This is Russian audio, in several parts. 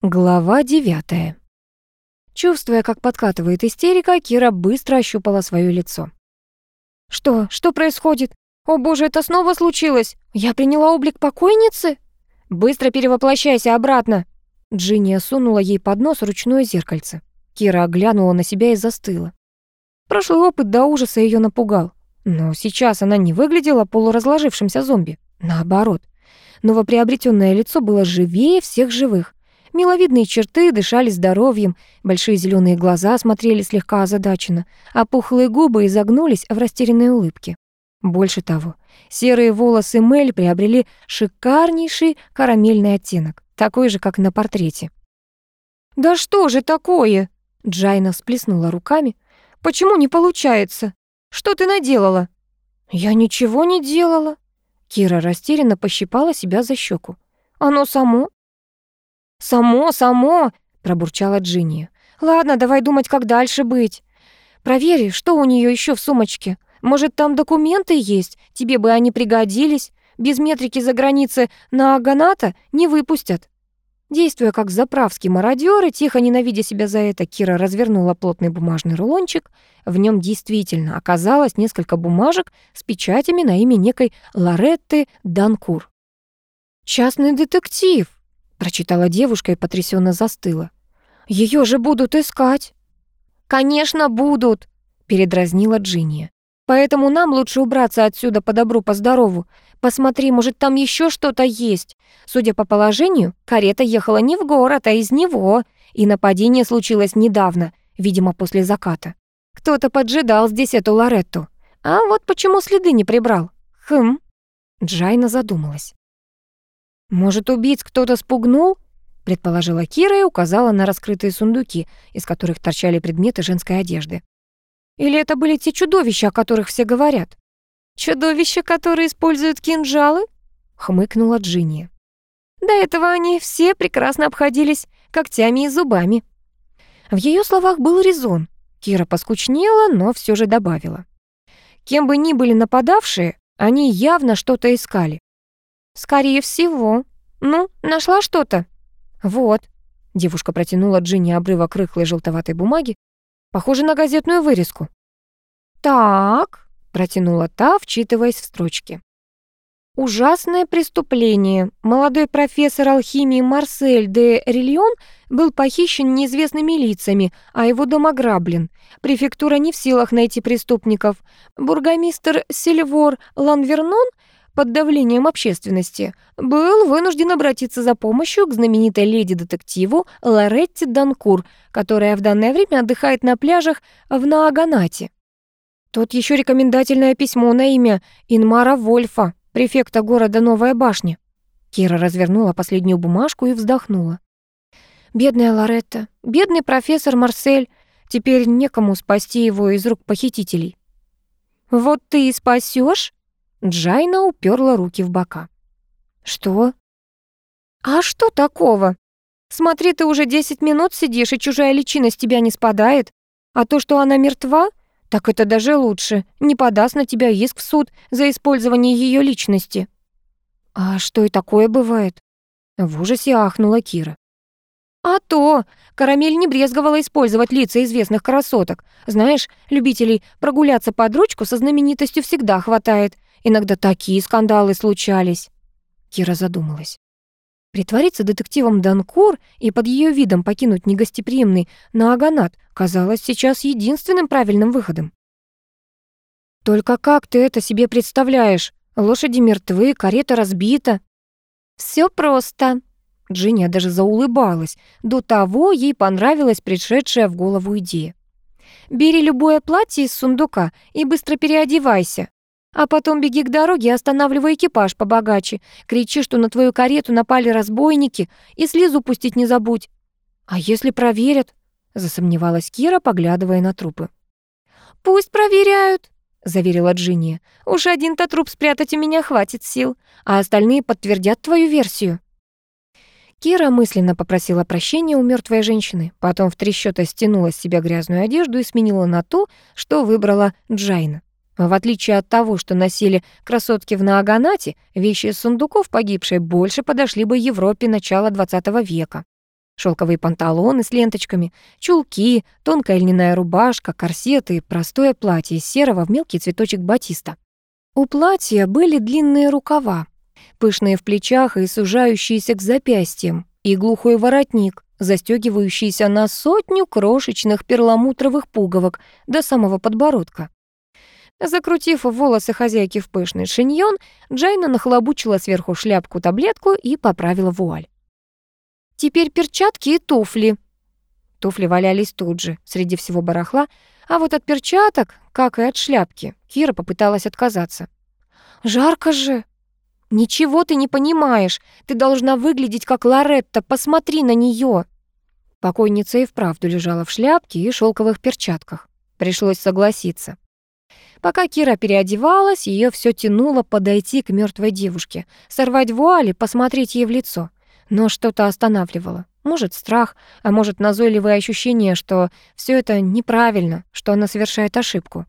Глава девятая. Чувствуя, как подкатывает истерика, Кира быстро ощупала свое лицо. «Что? Что происходит? О боже, это снова случилось! Я приняла облик покойницы? Быстро перевоплощайся обратно!» Джинния сунула ей под нос ручное зеркальце. Кира оглянула на себя и застыла. Прошлый опыт до ужаса ее напугал. Но сейчас она не выглядела полуразложившимся зомби. Наоборот. Новоприобретенное лицо было живее всех живых. Миловидные черты дышали здоровьем, большие зеленые глаза смотрели слегка озадаченно, а пухлые губы изогнулись в растерянной улыбке. Больше того, серые волосы Мель приобрели шикарнейший карамельный оттенок, такой же, как на портрете. «Да что же такое?» Джайна всплеснула руками. «Почему не получается? Что ты наделала?» «Я ничего не делала». Кира растерянно пощипала себя за щеку. «Оно само «Само, само!» — пробурчала Джинни. «Ладно, давай думать, как дальше быть. Проверь, что у нее еще в сумочке. Может, там документы есть? Тебе бы они пригодились. Без метрики за границы на Аганата не выпустят». Действуя как заправский мародёр и тихо ненавидя себя за это, Кира развернула плотный бумажный рулончик. В нем действительно оказалось несколько бумажек с печатями на имя некой Лоретты Данкур. «Частный детектив!» Прочитала девушка и потрясенно застыла. Ее же будут искать. Конечно, будут, передразнила Джинни. Поэтому нам лучше убраться отсюда по добру, по здорову. Посмотри, может, там еще что-то есть. Судя по положению, карета ехала не в город, а из него, и нападение случилось недавно, видимо, после заката. Кто-то поджидал здесь эту Лоретту. А вот почему следы не прибрал? Хм. Джайна задумалась. «Может, убийц кто-то спугнул?» предположила Кира и указала на раскрытые сундуки, из которых торчали предметы женской одежды. «Или это были те чудовища, о которых все говорят?» «Чудовища, которые используют кинжалы?» — хмыкнула Джинни. «До этого они все прекрасно обходились когтями и зубами». В ее словах был резон. Кира поскучнела, но все же добавила. Кем бы ни были нападавшие, они явно что-то искали. «Скорее всего. Ну, нашла что-то?» «Вот». Девушка протянула Джинни обрывок рыхлой желтоватой бумаги. «Похоже на газетную вырезку». «Так», — протянула та, вчитываясь в строчки. Ужасное преступление. Молодой профессор алхимии Марсель де Рильон был похищен неизвестными лицами, а его дом ограблен. Префектура не в силах найти преступников. Бургомистр Сильвор Ланвернон под давлением общественности, был вынужден обратиться за помощью к знаменитой леди-детективу Лоретти Данкур, которая в данное время отдыхает на пляжах в Нааганате. Тут еще рекомендательное письмо на имя Инмара Вольфа, префекта города Новая Башня. Кира развернула последнюю бумажку и вздохнула. Бедная Лоретта, бедный профессор Марсель, теперь некому спасти его из рук похитителей. «Вот ты и спасешь? Джайна уперла руки в бока. «Что?» «А что такого? Смотри, ты уже десять минут сидишь, и чужая личина с тебя не спадает. А то, что она мертва, так это даже лучше. Не подаст на тебя иск в суд за использование ее личности». «А что и такое бывает?» В ужасе ахнула Кира. «А то! Карамель не брезговала использовать лица известных красоток. Знаешь, любителей прогуляться под ручку со знаменитостью всегда хватает. Иногда такие скандалы случались. Кира задумалась. Притвориться детективом Данкур и под ее видом покинуть негостеприимный Нааганат казалось сейчас единственным правильным выходом. «Только как ты это себе представляешь? Лошади мертвы, карета разбита». Все просто». Джинни даже заулыбалась. До того ей понравилась пришедшая в голову идея. «Бери любое платье из сундука и быстро переодевайся. А потом беги к дороге останавливай экипаж побогаче. Кричи, что на твою карету напали разбойники, и слезу пустить не забудь. А если проверят? Засомневалась Кира, поглядывая на трупы. Пусть проверяют, заверила Джинни. Уж один-то труп спрятать у меня хватит сил, а остальные подтвердят твою версию. Кира мысленно попросила прощения у мертвой женщины, потом в три счета стянула с себя грязную одежду и сменила на ту, что выбрала Джайна. В отличие от того, что носили красотки в Нааганате, вещи из сундуков погибшей больше подошли бы Европе начала XX века. Шелковые панталоны с ленточками, чулки, тонкая льняная рубашка, корсеты простое платье из серого в мелкий цветочек батиста. У платья были длинные рукава, пышные в плечах и сужающиеся к запястьям, и глухой воротник, застегивающийся на сотню крошечных перламутровых пуговок до самого подбородка. Закрутив волосы хозяйки в пышный шиньон, Джайна нахлобучила сверху шляпку-таблетку и поправила вуаль. «Теперь перчатки и туфли». Туфли валялись тут же, среди всего барахла, а вот от перчаток, как и от шляпки, Кира попыталась отказаться. «Жарко же!» «Ничего ты не понимаешь. Ты должна выглядеть как Лоретта. Посмотри на нее. Покойница и вправду лежала в шляпке и шелковых перчатках. Пришлось согласиться. Пока Кира переодевалась, ее все тянуло подойти к мертвой девушке, сорвать вуали, посмотреть ей в лицо. Но что-то останавливало. Может, страх, а может, назойливое ощущение, что все это неправильно, что она совершает ошибку.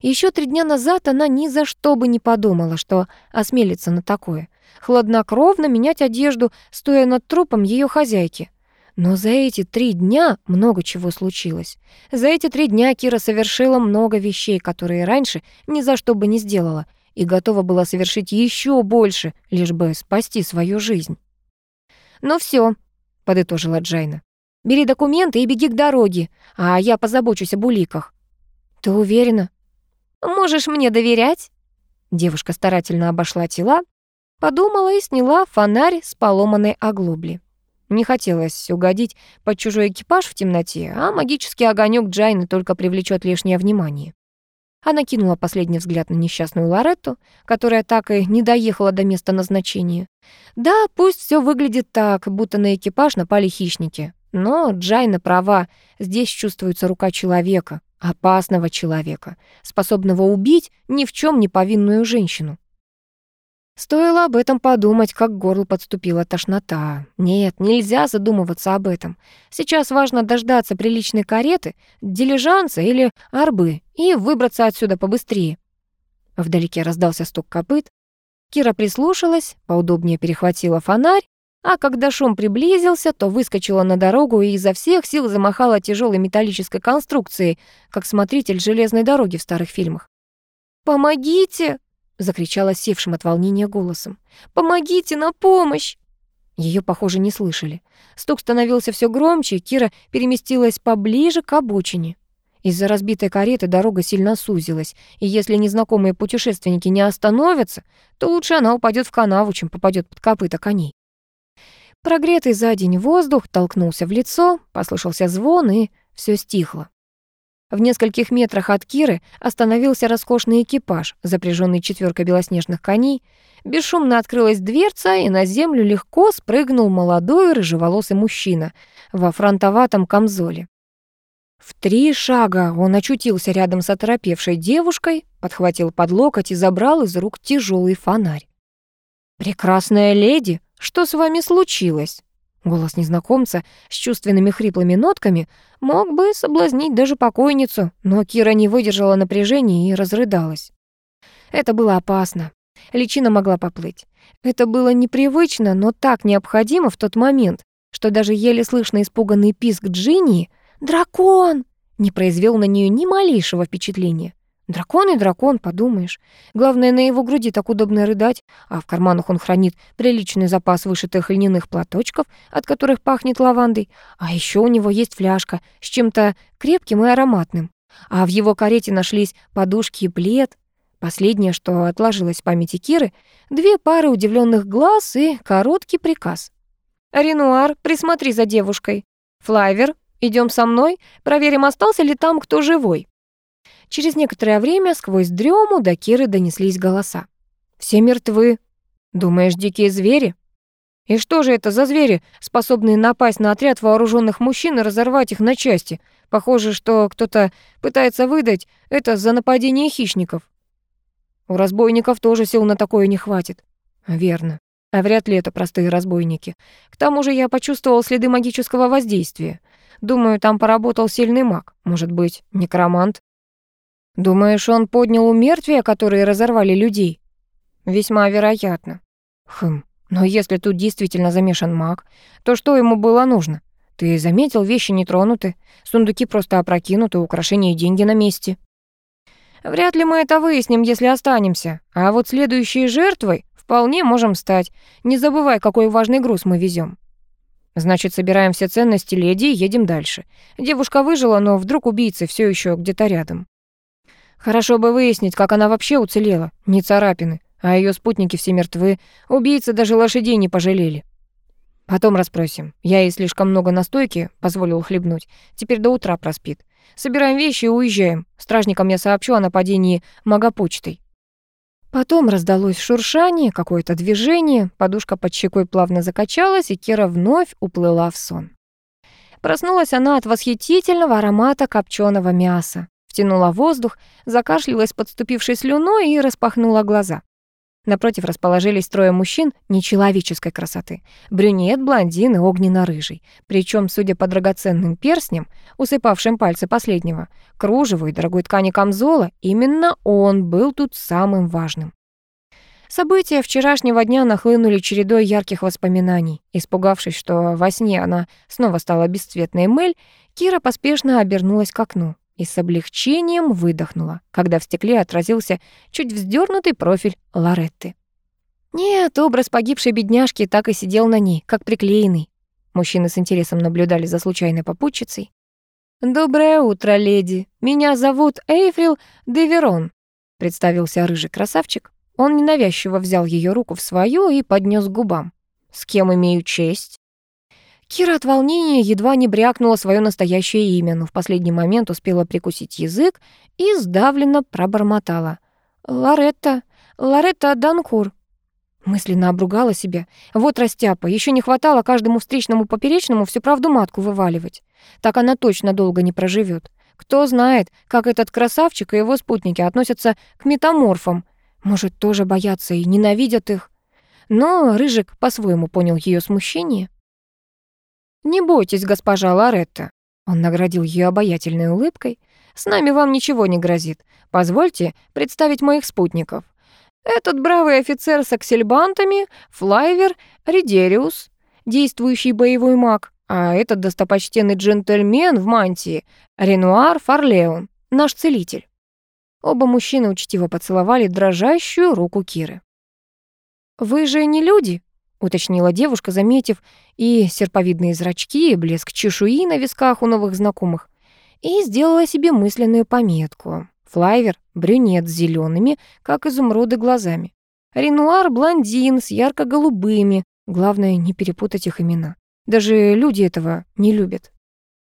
Еще три дня назад она ни за что бы не подумала, что осмелится на такое. Хладнокровно менять одежду, стоя над трупом ее хозяйки. Но за эти три дня много чего случилось. За эти три дня Кира совершила много вещей, которые раньше ни за что бы не сделала, и готова была совершить еще больше, лишь бы спасти свою жизнь. «Ну все, подытожила Джайна. «Бери документы и беги к дороге, а я позабочусь об уликах». «Ты уверена?» Можешь мне доверять?» Девушка старательно обошла тела, подумала и сняла фонарь с поломанной оглобли. Не хотелось угодить под чужой экипаж в темноте, а магический огонек Джайны только привлечет лишнее внимание. Она кинула последний взгляд на несчастную Лоретту, которая так и не доехала до места назначения. Да, пусть все выглядит так, будто на экипаж напали хищники. Но Джайна права, здесь чувствуется рука человека, Опасного человека, способного убить ни в чем не повинную женщину. Стоило об этом подумать, как к горлу подступила тошнота. Нет, нельзя задумываться об этом. Сейчас важно дождаться приличной кареты, дилижанса или арбы и выбраться отсюда побыстрее. Вдалеке раздался стук копыт. Кира прислушалась, поудобнее перехватила фонарь а когда шум приблизился, то выскочила на дорогу и изо всех сил замахала тяжелой металлической конструкцией, как смотритель железной дороги в старых фильмах. «Помогите!» — закричала севшим от волнения голосом. «Помогите на помощь!» Ее, похоже, не слышали. Стук становился все громче, Кира переместилась поближе к обочине. Из-за разбитой кареты дорога сильно сузилась, и если незнакомые путешественники не остановятся, то лучше она упадет в канаву, чем попадет под копыта коней. Прогретый за день воздух толкнулся в лицо, послышался звон, и все стихло. В нескольких метрах от Киры остановился роскошный экипаж, запряженный четверкой белоснежных коней. Бесшумно открылась дверца, и на землю легко спрыгнул молодой рыжеволосый мужчина во фронтоватом камзоле. В три шага он очутился рядом с оторопевшей девушкой, подхватил под локоть и забрал из рук тяжелый фонарь. «Прекрасная леди!» «Что с вами случилось?» Голос незнакомца с чувственными хриплыми нотками мог бы соблазнить даже покойницу, но Кира не выдержала напряжения и разрыдалась. Это было опасно. Личина могла поплыть. Это было непривычно, но так необходимо в тот момент, что даже еле слышно испуганный писк Джинни «Дракон!» не произвел на нее ни малейшего впечатления. Дракон и дракон, подумаешь. Главное, на его груди так удобно рыдать, а в карманах он хранит приличный запас вышитых льняных платочков, от которых пахнет лавандой. А еще у него есть фляжка с чем-то крепким и ароматным. А в его карете нашлись подушки и плед. Последнее, что отложилось в памяти Киры, две пары удивленных глаз и короткий приказ. «Ренуар, присмотри за девушкой. Флайвер, идем со мной, проверим, остался ли там кто живой». Через некоторое время сквозь дрему до Киры донеслись голоса. «Все мертвы. Думаешь, дикие звери?» «И что же это за звери, способные напасть на отряд вооруженных мужчин и разорвать их на части? Похоже, что кто-то пытается выдать это за нападение хищников». «У разбойников тоже сил на такое не хватит». «Верно. А вряд ли это простые разбойники. К тому же я почувствовал следы магического воздействия. Думаю, там поработал сильный маг, может быть, некромант. Думаешь, он поднял умертвия, которые разорвали людей? Весьма вероятно. Хм, но если тут действительно замешан маг, то что ему было нужно? Ты заметил, вещи не тронуты, сундуки просто опрокинуты, украшения и деньги на месте. Вряд ли мы это выясним, если останемся. А вот следующей жертвой вполне можем стать. Не забывай, какой важный груз мы везем. Значит, собираем все ценности леди и едем дальше. Девушка выжила, но вдруг убийца все еще где-то рядом. Хорошо бы выяснить, как она вообще уцелела. Не царапины, а ее спутники все мертвы. Убийцы даже лошадей не пожалели. Потом расспросим. Я ей слишком много настойки позволил хлебнуть. Теперь до утра проспит. Собираем вещи и уезжаем. Стражникам я сообщу о нападении магопочтой. Потом раздалось шуршание, какое-то движение, подушка под щекой плавно закачалась, и Кира вновь уплыла в сон. Проснулась она от восхитительного аромата копченого мяса, втянула воздух, закашлялась подступившей слюной и распахнула глаза. Напротив расположились трое мужчин нечеловеческой красоты. Брюнет, блондин и огненно-рыжий. Причем, судя по драгоценным перстням, усыпавшим пальцы последнего, кружеву и дорогой ткани камзола, именно он был тут самым важным. События вчерашнего дня нахлынули чередой ярких воспоминаний. Испугавшись, что во сне она снова стала бесцветной мэль, Кира поспешно обернулась к окну и с облегчением выдохнула, когда в стекле отразился чуть вздернутый профиль Лоретты. Нет, образ погибшей бедняжки так и сидел на ней, как приклеенный. Мужчины с интересом наблюдали за случайной попутчицей. «Доброе утро, леди. Меня зовут Эйфрил Деверон», — представился рыжий красавчик. Он ненавязчиво взял ее руку в свою и поднес к губам. «С кем имею честь?» Кира от волнения едва не брякнула свое настоящее имя, но в последний момент успела прикусить язык и сдавленно пробормотала. «Лоретта, Лоретта Данкур». Мысленно обругала себя. Вот растяпа, еще не хватало каждому встречному поперечному всю правду матку вываливать. Так она точно долго не проживет. Кто знает, как этот красавчик и его спутники относятся к метаморфам. Может, тоже боятся и ненавидят их. Но Рыжик по-своему понял ее смущение. «Не бойтесь, госпожа Лоретта», — он наградил ее обаятельной улыбкой. «С нами вам ничего не грозит. Позвольте представить моих спутников. Этот бравый офицер с аксельбантами, Флайвер Ридериус, действующий боевой маг, а этот достопочтенный джентльмен в мантии, Ренуар Фарлеон, наш целитель». Оба мужчины учтиво поцеловали дрожащую руку Киры. «Вы же не люди?» — уточнила девушка, заметив и серповидные зрачки, и блеск чешуи на висках у новых знакомых, и сделала себе мысленную пометку. Флайвер — брюнет с зелеными, как изумруды, глазами. Ренуар — блондин с ярко-голубыми. Главное, не перепутать их имена. Даже люди этого не любят.